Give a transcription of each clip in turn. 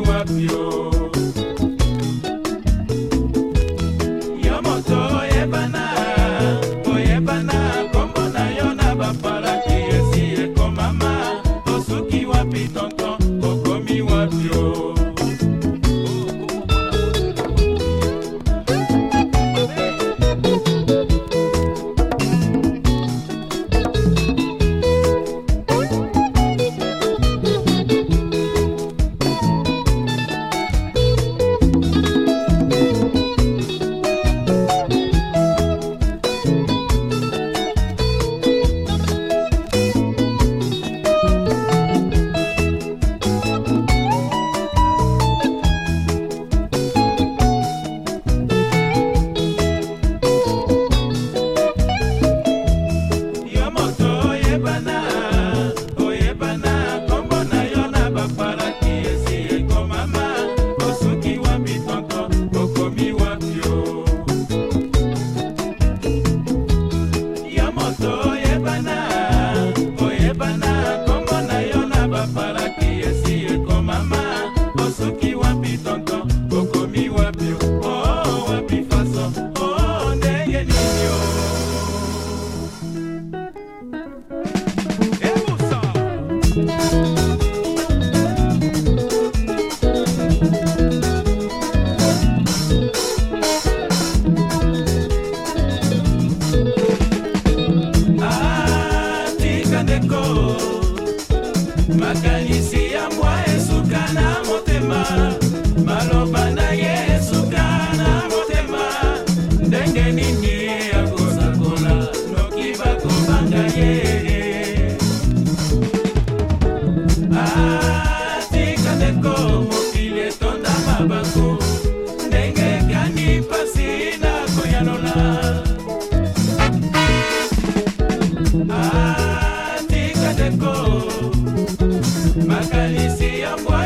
wapi your. Makanisi ya mbwa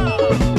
Música